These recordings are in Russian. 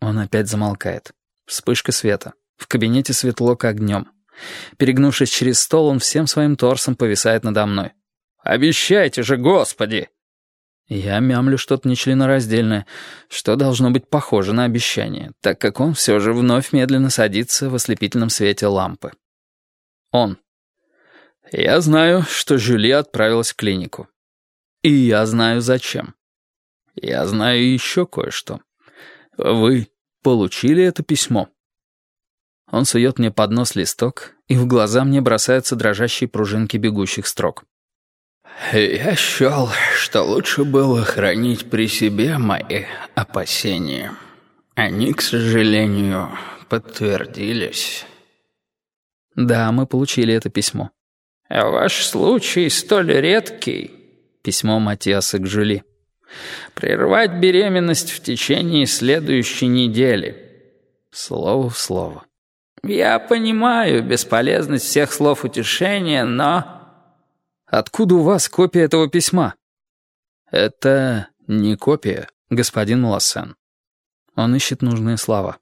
Он опять замолкает. Вспышка света. В кабинете светло, как днем. Перегнувшись через стол, он всем своим торсом повисает надо мной. «Обещайте же, Господи!» Я мямлю что-то нечленораздельное, что должно быть похоже на обещание, так как он все же вновь медленно садится в ослепительном свете лампы. Он. Я знаю, что Жюли отправилась в клинику. И я знаю, зачем. Я знаю еще кое-что. Вы получили это письмо? Он сует мне под нос листок, и в глаза мне бросаются дрожащие пружинки бегущих строк. «Я счел, что лучше было хранить при себе мои опасения. Они, к сожалению, подтвердились». «Да, мы получили это письмо». «Ваш случай столь редкий», — письмо Матиаса к Жюли. «Прервать беременность в течение следующей недели». Слово в слово. «Я понимаю бесполезность всех слов утешения, но...» Откуда у вас копия этого письма?» «Это не копия, господин Малассен». Он ищет нужные слова.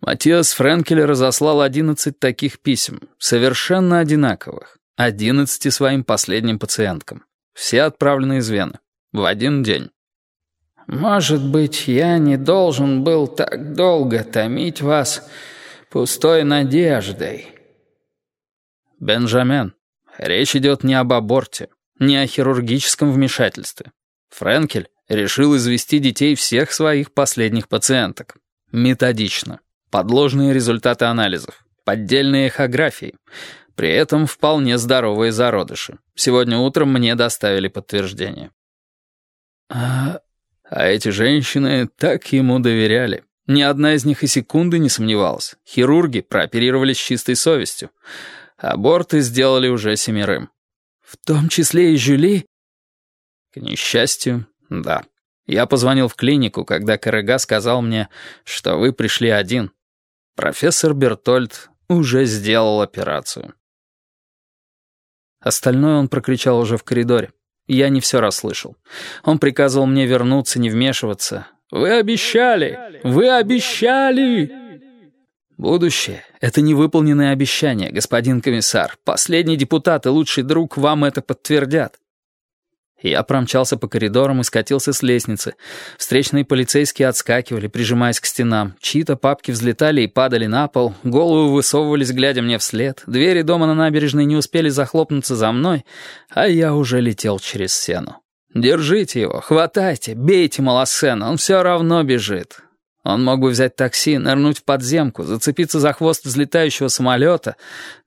Матиас Френкель разослал одиннадцать таких писем, совершенно одинаковых, одиннадцати своим последним пациенткам. Все отправлены из Вены. В один день. «Может быть, я не должен был так долго томить вас пустой надеждой?» «Бенджамен, Речь идет не об аборте, не о хирургическом вмешательстве. Френкель решил извести детей всех своих последних пациенток. Методично. Подложные результаты анализов. Поддельные эхографии. При этом вполне здоровые зародыши. Сегодня утром мне доставили подтверждение. А, а эти женщины так ему доверяли. Ни одна из них и секунды не сомневалась. Хирурги прооперировали с чистой совестью. Аборты сделали уже семерым. В том числе и Жюли? К несчастью, да. Я позвонил в клинику, когда Карега сказал мне, что вы пришли один. Профессор Бертольд уже сделал операцию. Остальное он прокричал уже в коридоре. Я не все расслышал. Он приказывал мне вернуться, не вмешиваться. «Вы обещали! Вы обещали!» Будущее — это невыполненные обещания, господин комиссар. Последний депутат и лучший друг вам это подтвердят. Я промчался по коридорам и скатился с лестницы. Встречные полицейские отскакивали, прижимаясь к стенам. Чьи-то папки взлетали и падали на пол, головы высовывались, глядя мне вслед. Двери дома на набережной не успели захлопнуться за мной, а я уже летел через сену. «Держите его, хватайте, бейте Малосена, он все равно бежит. Он мог бы взять такси, нырнуть в подземку, зацепиться за хвост взлетающего самолета.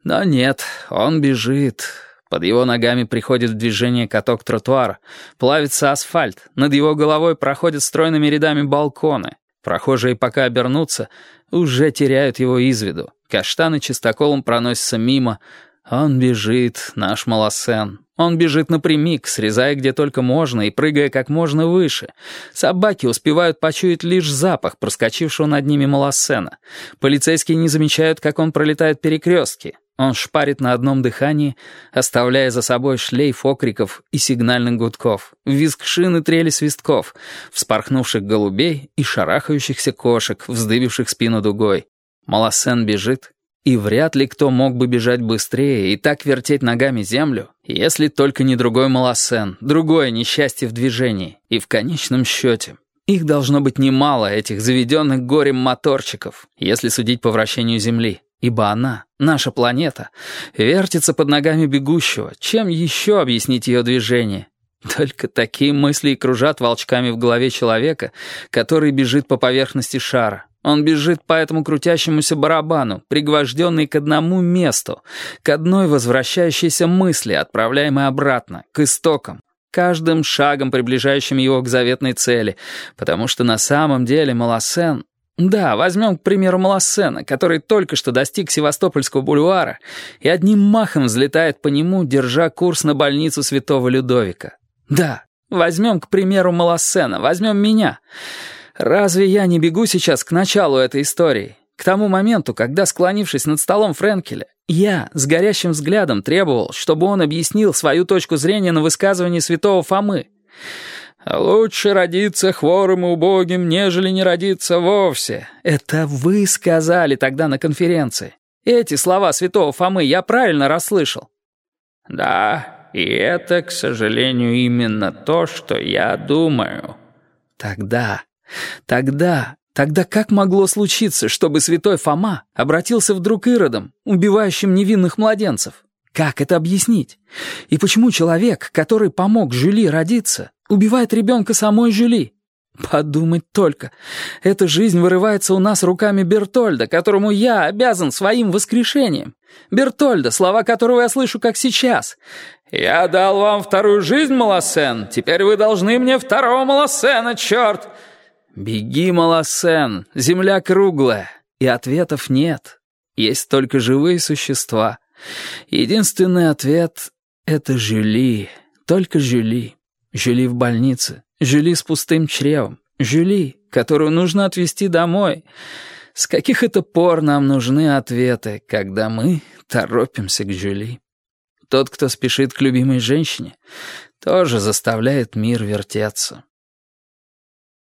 Но нет, он бежит. Под его ногами приходит в движение каток тротуара. Плавится асфальт. Над его головой проходят стройными рядами балконы. Прохожие пока обернутся, уже теряют его из виду. Каштаны чистоколом проносятся мимо. Он бежит, наш Малосен. Он бежит напрямик, срезая где только можно и прыгая как можно выше. Собаки успевают почуять лишь запах проскочившего над ними Малосена. Полицейские не замечают, как он пролетает перекрестки. Он шпарит на одном дыхании, оставляя за собой шлейф окриков и сигнальных гудков, визг шин и трели свистков, вспорхнувших голубей и шарахающихся кошек, вздыбивших спину дугой. Малосен бежит, и вряд ли кто мог бы бежать быстрее и так вертеть ногами землю, если только не другой Малосен, другое несчастье в движении. И в конечном счете, их должно быть немало, этих заведенных горем моторчиков, если судить по вращению Земли. Ибо она, наша планета, вертится под ногами бегущего. Чем еще объяснить ее движение? Только такие мысли и кружат волчками в голове человека, который бежит по поверхности шара. Он бежит по этому крутящемуся барабану, пригвожденный к одному месту, к одной возвращающейся мысли, отправляемой обратно, к истокам, каждым шагом приближающим его к заветной цели, потому что на самом деле Малосен... Да, возьмем, к примеру, Малосена, который только что достиг Севастопольского бульвара и одним махом взлетает по нему, держа курс на больницу Святого Людовика. Да, возьмем, к примеру, Малосена, возьмем меня... Разве я не бегу сейчас к началу этой истории? К тому моменту, когда, склонившись над столом Френкеля, я с горящим взглядом требовал, чтобы он объяснил свою точку зрения на высказывание святого Фомы. «Лучше родиться хворым и убогим, нежели не родиться вовсе». Это вы сказали тогда на конференции. Эти слова святого Фомы я правильно расслышал? Да, и это, к сожалению, именно то, что я думаю. Тогда, тогда, тогда как могло случиться, чтобы святой Фома обратился вдруг иродом, убивающим невинных младенцев? Как это объяснить? И почему человек, который помог Жюли родиться, убивает ребенка самой Жюли? Подумать только. Эта жизнь вырывается у нас руками Бертольда, которому я обязан своим воскрешением. Бертольда, слова которого я слышу как сейчас. «Я дал вам вторую жизнь, Малосен. Теперь вы должны мне второго Малосена, черт!» «Беги, Малосен, земля круглая». И ответов нет. Есть только живые существа — Единственный ответ — это Жюли, только Жюли. Жюли в больнице, Жюли с пустым чревом, Жюли, которую нужно отвезти домой. С каких это пор нам нужны ответы, когда мы торопимся к Жюли? Тот, кто спешит к любимой женщине, тоже заставляет мир вертеться.